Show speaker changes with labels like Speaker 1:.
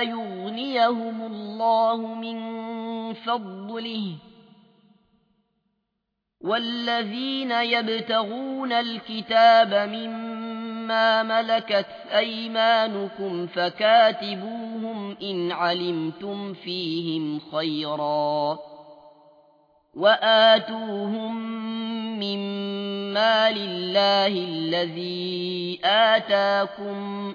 Speaker 1: يغنيهم الله من فضله. والذين يبتغون الكتاب مما ملكت أيمانكم فكاتبوهم إن علمتم فيهم خيرا وآتوهم مما لله الذي آتاكم